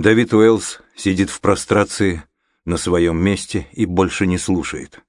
Давид Уэллс сидит в прострации на своем месте и больше не слушает.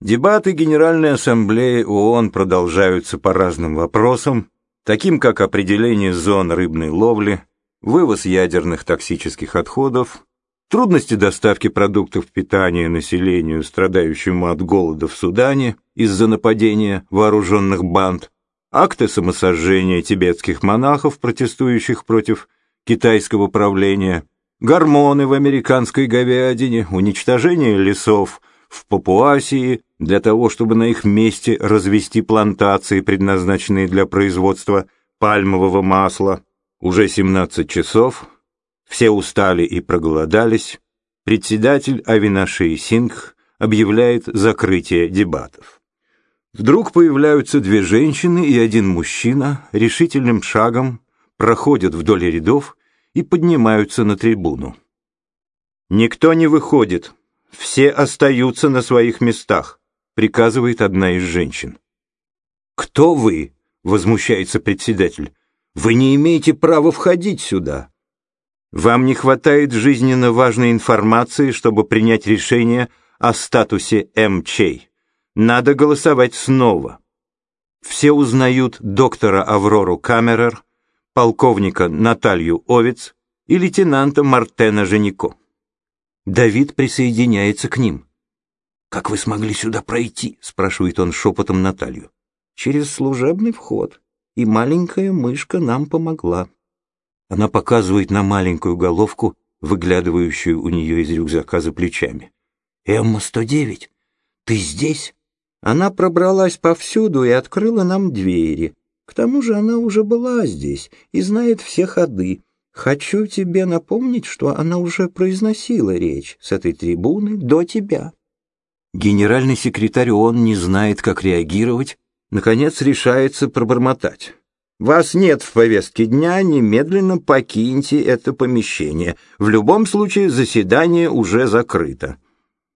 Дебаты Генеральной Ассамблеи ООН продолжаются по разным вопросам, таким как определение зон рыбной ловли, вывоз ядерных токсических отходов, трудности доставки продуктов питания населению, страдающему от голода в Судане из-за нападения вооруженных банд, акты самосожжения тибетских монахов, протестующих против китайского правления, гормоны в американской говядине, уничтожение лесов в Папуасии для того, чтобы на их месте развести плантации, предназначенные для производства пальмового масла. Уже 17 часов, все устали и проголодались, председатель Авинаши Сингх объявляет закрытие дебатов. Вдруг появляются две женщины и один мужчина, решительным шагом проходят вдоль рядов и поднимаются на трибуну. «Никто не выходит, все остаются на своих местах», приказывает одна из женщин. «Кто вы?» — возмущается председатель. «Вы не имеете права входить сюда. Вам не хватает жизненно важной информации, чтобы принять решение о статусе МЧ. Надо голосовать снова». Все узнают доктора Аврору Камерер, полковника Наталью Овец и лейтенанта Мартена Женико. Давид присоединяется к ним. «Как вы смогли сюда пройти?» — спрашивает он шепотом Наталью. «Через служебный вход, и маленькая мышка нам помогла». Она показывает на маленькую головку, выглядывающую у нее из рюкзака за плечами. «Эмма-109, ты здесь?» Она пробралась повсюду и открыла нам двери. К тому же она уже была здесь и знает все ходы. Хочу тебе напомнить, что она уже произносила речь с этой трибуны до тебя. Генеральный секретарь ООН не знает, как реагировать, наконец решается пробормотать. Вас нет в повестке дня, немедленно покиньте это помещение. В любом случае заседание уже закрыто.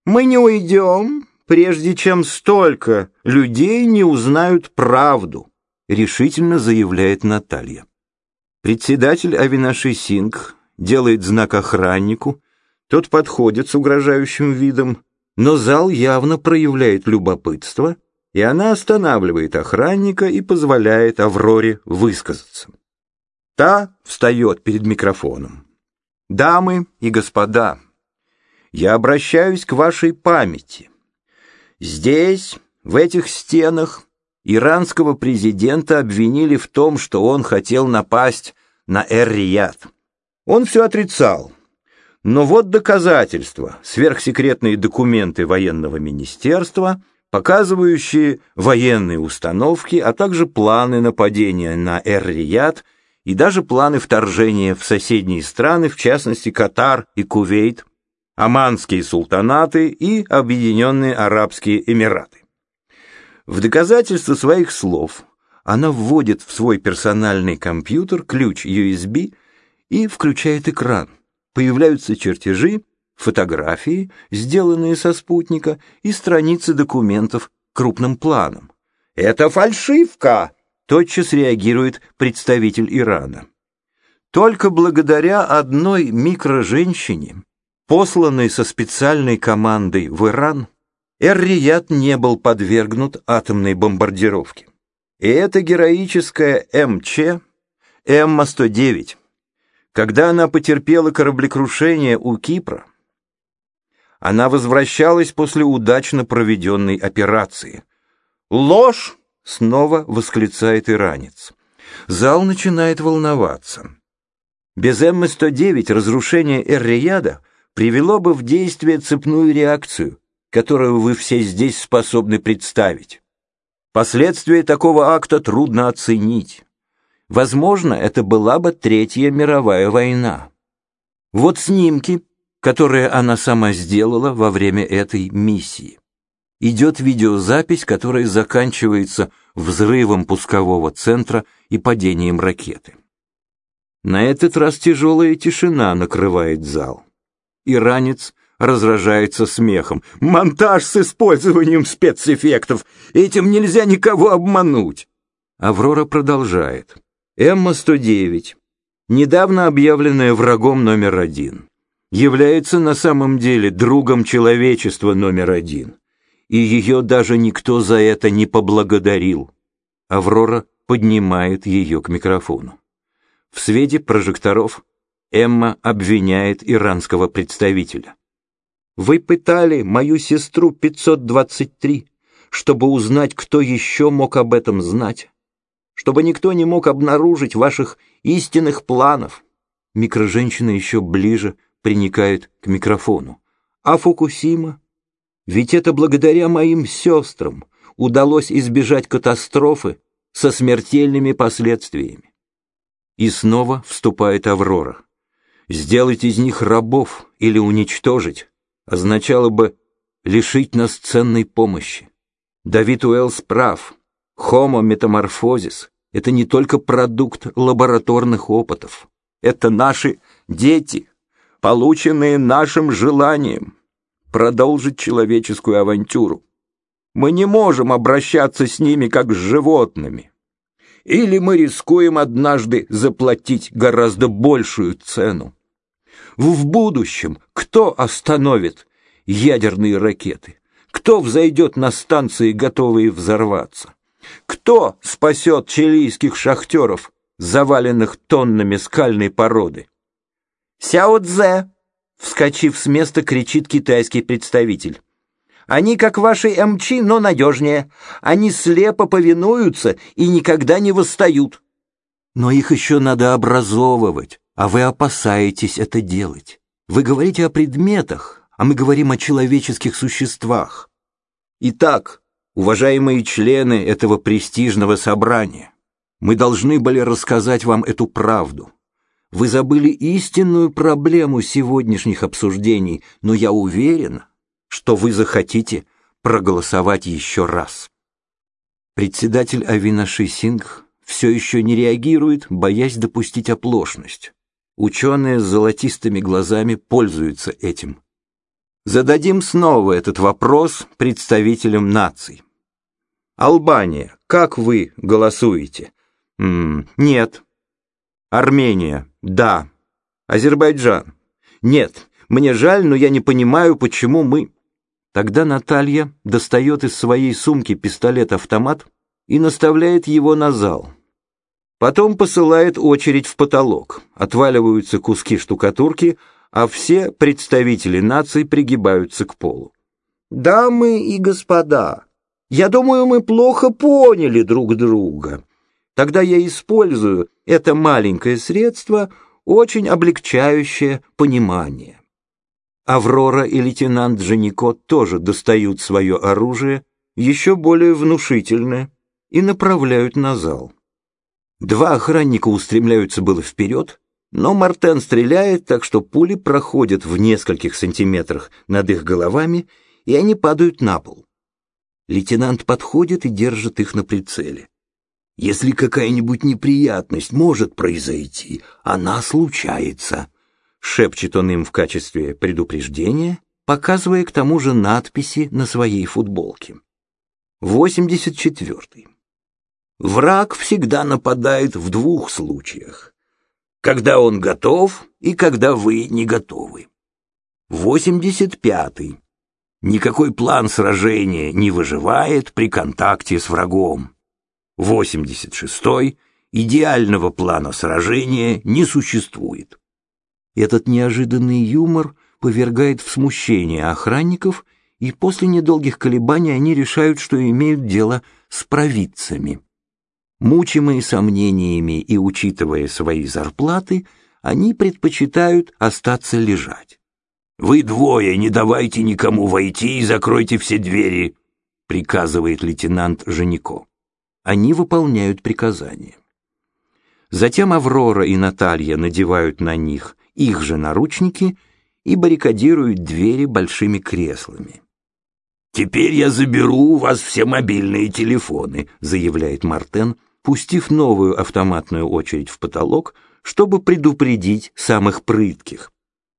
Мы не уйдем, прежде чем столько людей не узнают правду решительно заявляет Наталья. Председатель Авинаши Сингх делает знак охраннику, тот подходит с угрожающим видом, но зал явно проявляет любопытство, и она останавливает охранника и позволяет Авроре высказаться. Та встает перед микрофоном. «Дамы и господа, я обращаюсь к вашей памяти. Здесь, в этих стенах, Иранского президента обвинили в том, что он хотел напасть на Эр-Рияд. Он все отрицал. Но вот доказательства, сверхсекретные документы военного министерства, показывающие военные установки, а также планы нападения на Эр-Рияд и даже планы вторжения в соседние страны, в частности Катар и Кувейт, Оманские султанаты и Объединенные Арабские Эмираты. В доказательство своих слов она вводит в свой персональный компьютер ключ USB и включает экран. Появляются чертежи, фотографии, сделанные со спутника, и страницы документов крупным планом. «Это фальшивка!» — тотчас реагирует представитель Ирана. Только благодаря одной микроженщине, посланной со специальной командой в Иран, Эр-Рияд не был подвергнут атомной бомбардировке. И это героическая МЧ, Эмма-109, когда она потерпела кораблекрушение у Кипра, она возвращалась после удачно проведенной операции. «Ложь!» — снова восклицает иранец. Зал начинает волноваться. Без Эммы-109 разрушение Эр-Рияда привело бы в действие цепную реакцию — которую вы все здесь способны представить. Последствия такого акта трудно оценить. Возможно, это была бы Третья мировая война. Вот снимки, которые она сама сделала во время этой миссии. Идет видеозапись, которая заканчивается взрывом пускового центра и падением ракеты. На этот раз тяжелая тишина накрывает зал. Иранец разражается смехом. «Монтаж с использованием спецэффектов! Этим нельзя никого обмануть!» Аврора продолжает. «Эмма-109. недавно объявленная врагом номер один, является на самом деле другом человечества номер один, и ее даже никто за это не поблагодарил. Аврора поднимает ее к микрофону. В свете прожекторов Эмма обвиняет иранского представителя. «Вы пытали мою сестру 523, чтобы узнать, кто еще мог об этом знать, чтобы никто не мог обнаружить ваших истинных планов». Микроженщина еще ближе приникает к микрофону. «А Фукусима? Ведь это благодаря моим сестрам удалось избежать катастрофы со смертельными последствиями. И снова вступает Аврора. Сделать из них рабов или уничтожить означало бы лишить нас ценной помощи. Давид Уэллс прав. Homo метаморфозис — это не только продукт лабораторных опытов. Это наши дети, полученные нашим желанием продолжить человеческую авантюру. Мы не можем обращаться с ними как с животными. Или мы рискуем однажды заплатить гораздо большую цену. В будущем кто остановит ядерные ракеты? Кто взойдет на станции, готовые взорваться? Кто спасет чилийских шахтеров, заваленных тоннами скальной породы? «Сяо Цзэ!» — вскочив с места, кричит китайский представитель. Они как ваши МЧ, но надежнее. Они слепо повинуются и никогда не восстают. Но их еще надо образовывать, а вы опасаетесь это делать. Вы говорите о предметах, а мы говорим о человеческих существах. Итак, уважаемые члены этого престижного собрания, мы должны были рассказать вам эту правду. Вы забыли истинную проблему сегодняшних обсуждений, но я уверен, что вы захотите проголосовать еще раз. Председатель Авинаши Сингх все еще не реагирует, боясь допустить оплошность. Ученые с золотистыми глазами пользуются этим. Зададим снова этот вопрос представителям наций. Албания, как вы голосуете? М -м, нет. Армения, да. Азербайджан, нет. Мне жаль, но я не понимаю, почему мы... Тогда Наталья достает из своей сумки пистолет-автомат и наставляет его на зал. Потом посылает очередь в потолок, отваливаются куски штукатурки, а все представители наций пригибаются к полу. «Дамы и господа, я думаю, мы плохо поняли друг друга. Тогда я использую это маленькое средство, очень облегчающее понимание. Аврора и лейтенант Джанико тоже достают свое оружие, еще более внушительное, и направляют на зал. Два охранника устремляются было вперед, но Мартен стреляет так, что пули проходят в нескольких сантиметрах над их головами, и они падают на пол. Лейтенант подходит и держит их на прицеле. Если какая-нибудь неприятность может произойти, она случается шепчет он им в качестве предупреждения, показывая к тому же надписи на своей футболке. 84. Враг всегда нападает в двух случаях. Когда он готов и когда вы не готовы. 85. Никакой план сражения не выживает при контакте с врагом. 86. Идеального плана сражения не существует. Этот неожиданный юмор повергает в смущение охранников, и после недолгих колебаний они решают, что имеют дело с провидцами. Мучимые сомнениями и учитывая свои зарплаты, они предпочитают остаться лежать. «Вы двое не давайте никому войти и закройте все двери», приказывает лейтенант Женико. Они выполняют приказание. Затем Аврора и Наталья надевают на них их же наручники и баррикадируют двери большими креслами. «Теперь я заберу у вас все мобильные телефоны», заявляет Мартен, пустив новую автоматную очередь в потолок, чтобы предупредить самых прытких.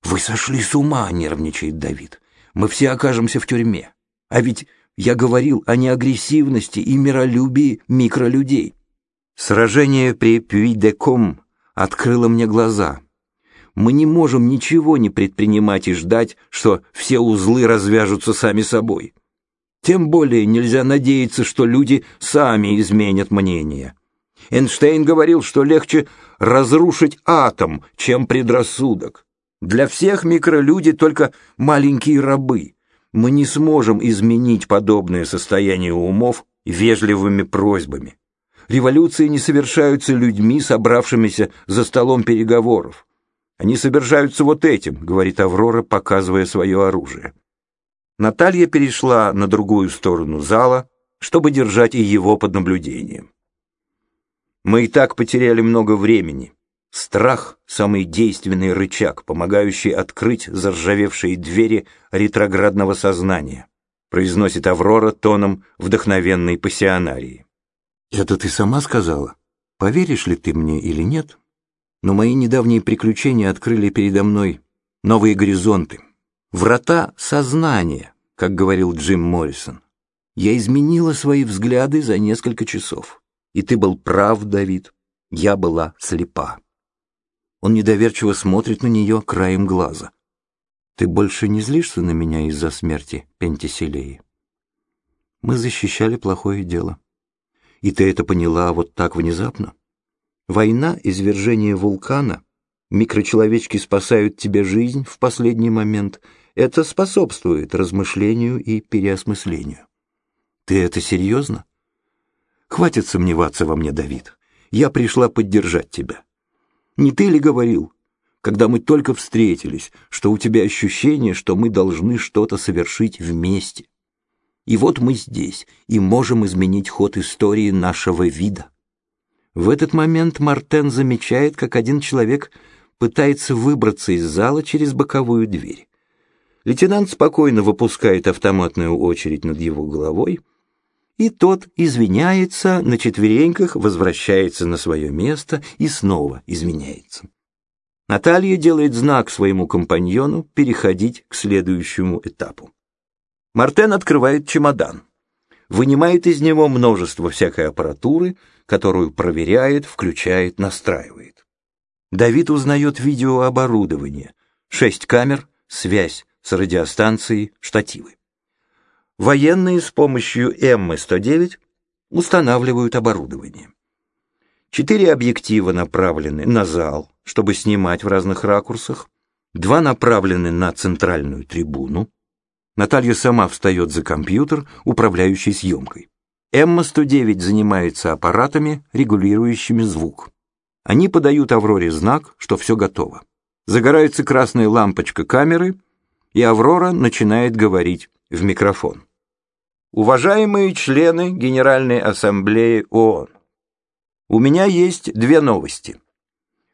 «Вы сошли с ума», — нервничает Давид. «Мы все окажемся в тюрьме. А ведь я говорил о неагрессивности и миролюбии микролюдей». Сражение при Пюи-де-Ком открыла мне глаза. Мы не можем ничего не предпринимать и ждать, что все узлы развяжутся сами собой. Тем более нельзя надеяться, что люди сами изменят мнение. Эйнштейн говорил, что легче разрушить атом, чем предрассудок. Для всех микролюди только маленькие рабы. Мы не сможем изменить подобное состояние умов вежливыми просьбами. Революции не совершаются людьми, собравшимися за столом переговоров. Они совершаются вот этим, говорит Аврора, показывая свое оружие. Наталья перешла на другую сторону зала, чтобы держать и его под наблюдением. Мы и так потеряли много времени. Страх — самый действенный рычаг, помогающий открыть заржавевшие двери ретроградного сознания, произносит Аврора тоном вдохновенной пассионарии. «Это ты сама сказала? Поверишь ли ты мне или нет? Но мои недавние приключения открыли передо мной новые горизонты. Врата сознания, как говорил Джим Моррисон. Я изменила свои взгляды за несколько часов. И ты был прав, Давид. Я была слепа. Он недоверчиво смотрит на нее краем глаза. Ты больше не злишься на меня из-за смерти Пентиселеи? Мы защищали плохое дело. И ты это поняла вот так внезапно? Война, извержение вулкана, микрочеловечки спасают тебе жизнь в последний момент. Это способствует размышлению и переосмыслению. Ты это серьезно? Хватит сомневаться во мне, Давид. Я пришла поддержать тебя. Не ты ли говорил, когда мы только встретились, что у тебя ощущение, что мы должны что-то совершить вместе? И вот мы здесь и можем изменить ход истории нашего вида. В этот момент Мартен замечает, как один человек пытается выбраться из зала через боковую дверь. Лейтенант спокойно выпускает автоматную очередь над его головой, и тот извиняется, на четвереньках возвращается на свое место и снова извиняется. Наталья делает знак своему компаньону переходить к следующему этапу. Мартен открывает чемодан, вынимает из него множество всякой аппаратуры, которую проверяет, включает, настраивает. Давид узнает видеооборудование, шесть камер, связь с радиостанцией, штативы военные с помощью М-109 устанавливают оборудование. Четыре объектива направлены на зал, чтобы снимать в разных ракурсах, два направлены на центральную трибуну. Наталья сама встает за компьютер, управляющий съемкой. М-109 занимается аппаратами, регулирующими звук. Они подают Авроре знак, что все готово. Загорается красная лампочка камеры, и Аврора начинает говорить в микрофон. Уважаемые члены Генеральной Ассамблеи ООН, у меня есть две новости.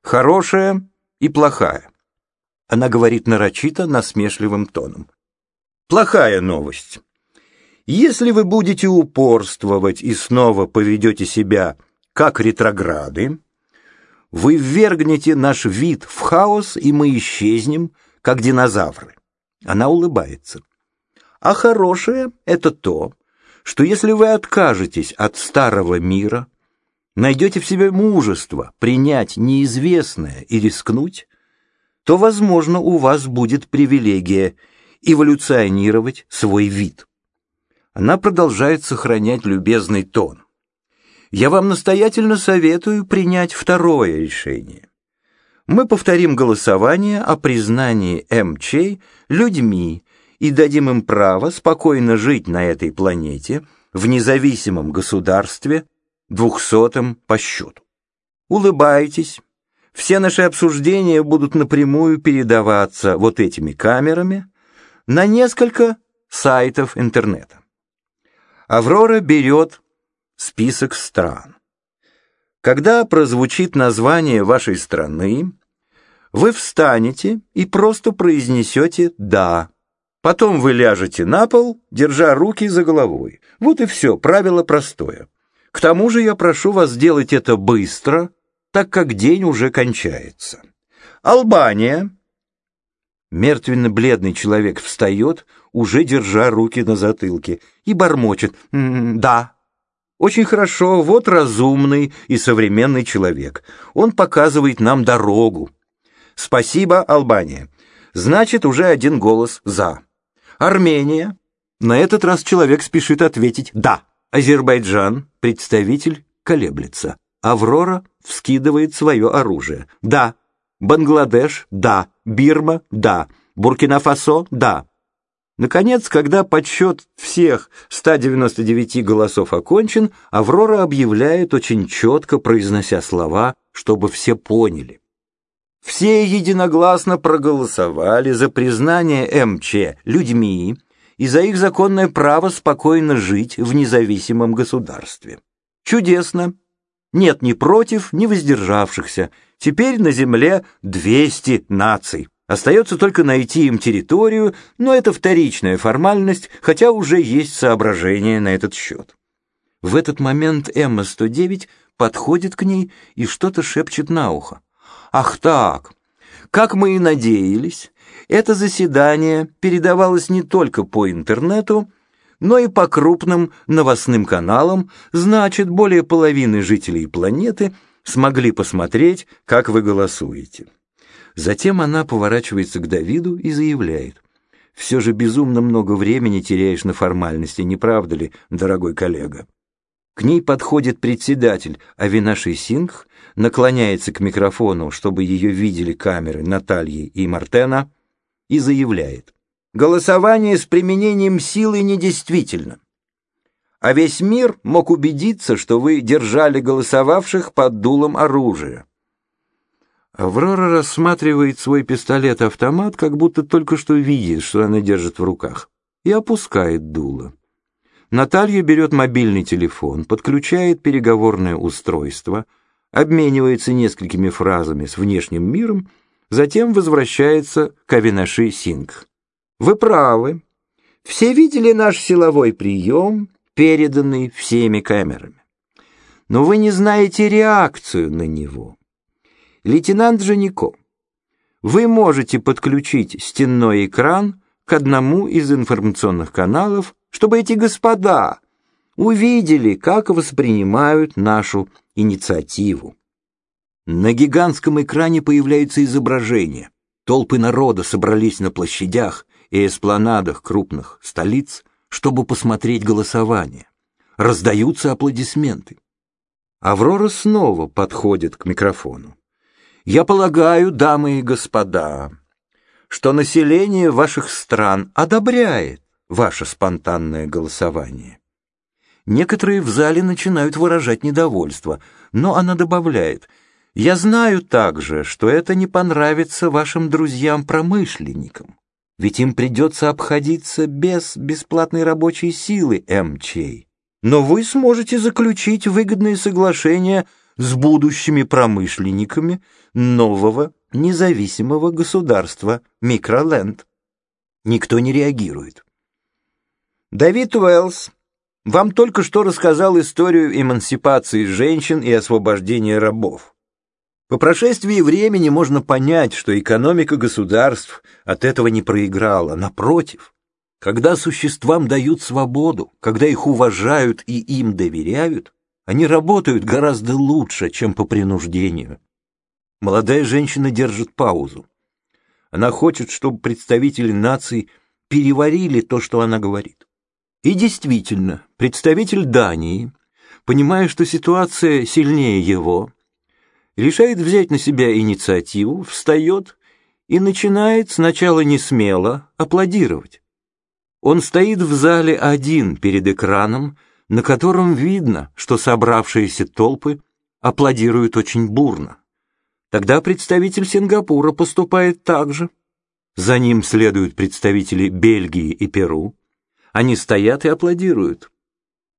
Хорошая и плохая. Она говорит нарочито, насмешливым тоном. Плохая новость. Если вы будете упорствовать и снова поведете себя как ретрограды, вы ввергнете наш вид в хаос, и мы исчезнем, как динозавры. Она улыбается. А хорошее — это то, что если вы откажетесь от старого мира, найдете в себе мужество принять неизвестное и рискнуть, то, возможно, у вас будет привилегия эволюционировать свой вид. Она продолжает сохранять любезный тон. Я вам настоятельно советую принять второе решение. Мы повторим голосование о признании МЧ людьми, и дадим им право спокойно жить на этой планете в независимом государстве, двухсотом по счету. Улыбайтесь. Все наши обсуждения будут напрямую передаваться вот этими камерами на несколько сайтов интернета. Аврора берет список стран. Когда прозвучит название вашей страны, вы встанете и просто произнесете «да». Потом вы ляжете на пол, держа руки за головой. Вот и все, правило простое. К тому же я прошу вас сделать это быстро, так как день уже кончается. Албания. Мертвенно-бледный человек встает, уже держа руки на затылке, и бормочет «Да». Очень хорошо, вот разумный и современный человек. Он показывает нам дорогу. Спасибо, Албания. Значит, уже один голос «за». Армения. На этот раз человек спешит ответить «да». Азербайджан, представитель, колеблется. Аврора вскидывает свое оружие. «Да». Бангладеш – да. Бирма – да. Буркина-Фасо – да. Наконец, когда подсчет всех 199 голосов окончен, Аврора объявляет, очень четко произнося слова, чтобы все поняли. Все единогласно проголосовали за признание МЧ людьми и за их законное право спокойно жить в независимом государстве. Чудесно. Нет ни против, ни воздержавшихся. Теперь на Земле 200 наций. Остается только найти им территорию, но это вторичная формальность, хотя уже есть соображения на этот счет. В этот момент Эмма-109 подходит к ней и что-то шепчет на ухо. «Ах так! Как мы и надеялись, это заседание передавалось не только по интернету, но и по крупным новостным каналам, значит, более половины жителей планеты смогли посмотреть, как вы голосуете». Затем она поворачивается к Давиду и заявляет. «Все же безумно много времени теряешь на формальности, не правда ли, дорогой коллега?» К ней подходит председатель Авинаши Сингх, наклоняется к микрофону, чтобы ее видели камеры Натальи и Мартена, и заявляет. «Голосование с применением силы недействительно. А весь мир мог убедиться, что вы держали голосовавших под дулом оружия. Аврора рассматривает свой пистолет-автомат, как будто только что видит, что она держит в руках, и опускает дуло. Наталья берет мобильный телефон, подключает переговорное устройство, обменивается несколькими фразами с внешним миром, затем возвращается к Авинаши Сингх. «Вы правы. Все видели наш силовой прием, переданный всеми камерами. Но вы не знаете реакцию на него». Лейтенант Женико, вы можете подключить стенной экран к одному из информационных каналов, чтобы эти господа увидели, как воспринимают нашу инициативу. На гигантском экране появляется изображение. Толпы народа собрались на площадях и эспланадах крупных столиц, чтобы посмотреть голосование. Раздаются аплодисменты. Аврора снова подходит к микрофону. Я полагаю, дамы и господа, что население ваших стран одобряет ваше спонтанное голосование. Некоторые в зале начинают выражать недовольство, но она добавляет, «Я знаю также, что это не понравится вашим друзьям-промышленникам, ведь им придется обходиться без бесплатной рабочей силы МЧ. Но вы сможете заключить выгодные соглашения с будущими промышленниками нового независимого государства Микроленд. Никто не реагирует. Давид Уэллс вам только что рассказал историю эмансипации женщин и освобождения рабов. По прошествии времени можно понять, что экономика государств от этого не проиграла. Напротив, когда существам дают свободу, когда их уважают и им доверяют, они работают гораздо лучше, чем по принуждению. Молодая женщина держит паузу. Она хочет, чтобы представители наций переварили то, что она говорит. И действительно, представитель Дании, понимая, что ситуация сильнее его, решает взять на себя инициативу, встает и начинает сначала не смело аплодировать. Он стоит в зале один перед экраном, на котором видно, что собравшиеся толпы аплодируют очень бурно. Тогда представитель Сингапура поступает так же. За ним следуют представители Бельгии и Перу. Они стоят и аплодируют.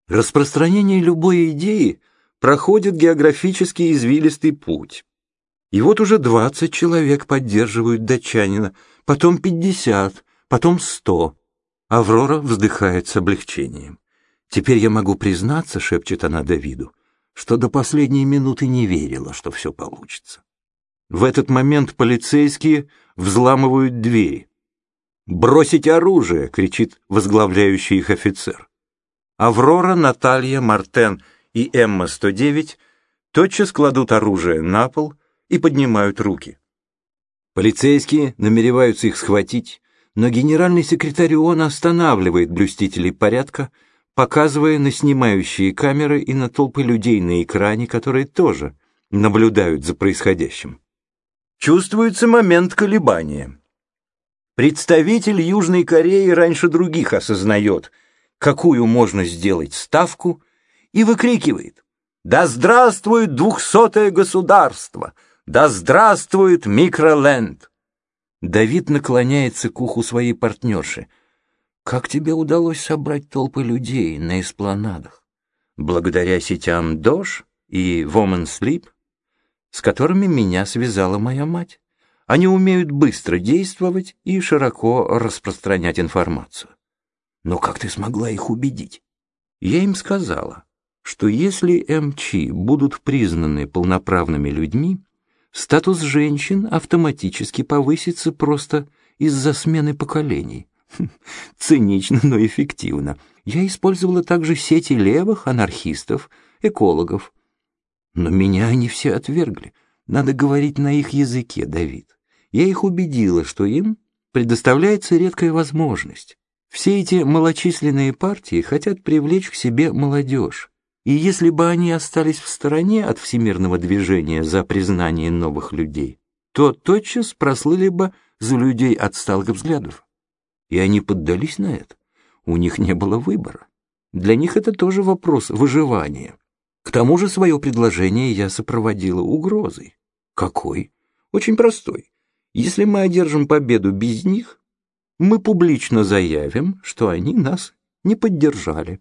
Распространение любой идеи проходит географически извилистый путь. И вот уже 20 человек поддерживают датчанина, потом 50, потом 100. Аврора вздыхает с облегчением. «Теперь я могу признаться», — шепчет она Давиду, что до последней минуты не верила, что все получится. В этот момент полицейские взламывают двери. «Бросить оружие!» — кричит возглавляющий их офицер. Аврора, Наталья, Мартен и Эмма-109 тотчас кладут оружие на пол и поднимают руки. Полицейские намереваются их схватить, но генеральный секретарь ООН останавливает блюстителей порядка, показывая на снимающие камеры и на толпы людей на экране, которые тоже наблюдают за происходящим. Чувствуется момент колебания. Представитель Южной Кореи раньше других осознает, какую можно сделать ставку, и выкрикивает «Да здравствует двухсотое государство! Да здравствует микроленд!» Давид наклоняется к уху своей партнерши. «Как тебе удалось собрать толпы людей на эспланадах? Благодаря сетям Дож и Woman Sleep, с которыми меня связала моя мать. Они умеют быстро действовать и широко распространять информацию. Но как ты смогла их убедить? Я им сказала, что если МЧ будут признаны полноправными людьми, статус женщин автоматически повысится просто из-за смены поколений. Цинично, но эффективно. Я использовала также сети левых, анархистов, экологов. Но меня они все отвергли. Надо говорить на их языке, Давид. Я их убедила, что им предоставляется редкая возможность. Все эти малочисленные партии хотят привлечь к себе молодежь. И если бы они остались в стороне от всемирного движения за признание новых людей, то тотчас прослыли бы за людей отсталых взглядов. И они поддались на это. У них не было выбора. Для них это тоже вопрос выживания. К тому же свое предложение я сопроводила угрозой. Какой? Очень простой. Если мы одержим победу без них, мы публично заявим, что они нас не поддержали.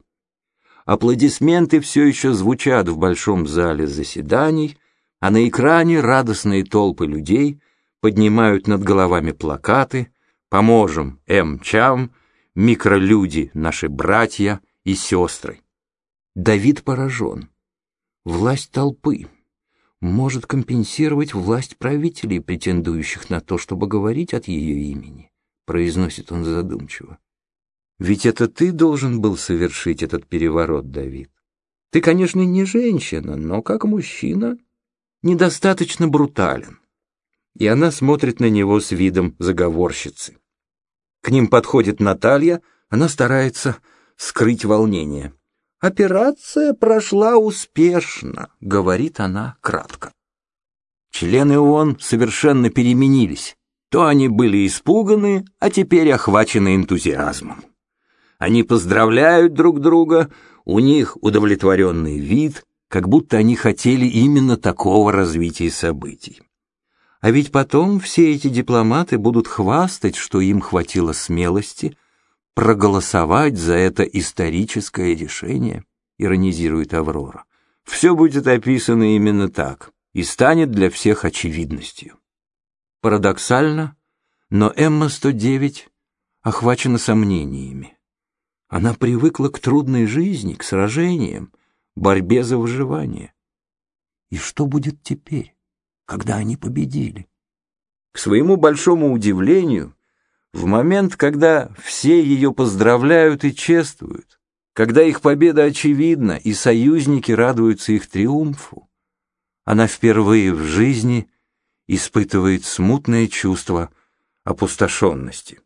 Аплодисменты все еще звучат в большом зале заседаний, а на экране радостные толпы людей поднимают над головами плакаты «Поможем М-чам», «Микролюди, наши братья и сестры». Давид поражен. Власть толпы может компенсировать власть правителей, претендующих на то, чтобы говорить от ее имени, произносит он задумчиво. Ведь это ты должен был совершить этот переворот, Давид. Ты, конечно, не женщина, но как мужчина недостаточно брутален. И она смотрит на него с видом заговорщицы. К ним подходит Наталья, она старается скрыть волнение. «Операция прошла успешно», — говорит она кратко. Члены ООН совершенно переменились. То они были испуганы, а теперь охвачены энтузиазмом. Они поздравляют друг друга, у них удовлетворенный вид, как будто они хотели именно такого развития событий. А ведь потом все эти дипломаты будут хвастать, что им хватило смелости проголосовать за это историческое решение, иронизирует Аврора. Все будет описано именно так и станет для всех очевидностью. Парадоксально, но Эмма-109 охвачена сомнениями. Она привыкла к трудной жизни, к сражениям, борьбе за выживание. И что будет теперь, когда они победили? К своему большому удивлению, в момент, когда все ее поздравляют и чествуют, когда их победа очевидна и союзники радуются их триумфу, она впервые в жизни испытывает смутное чувство опустошенности.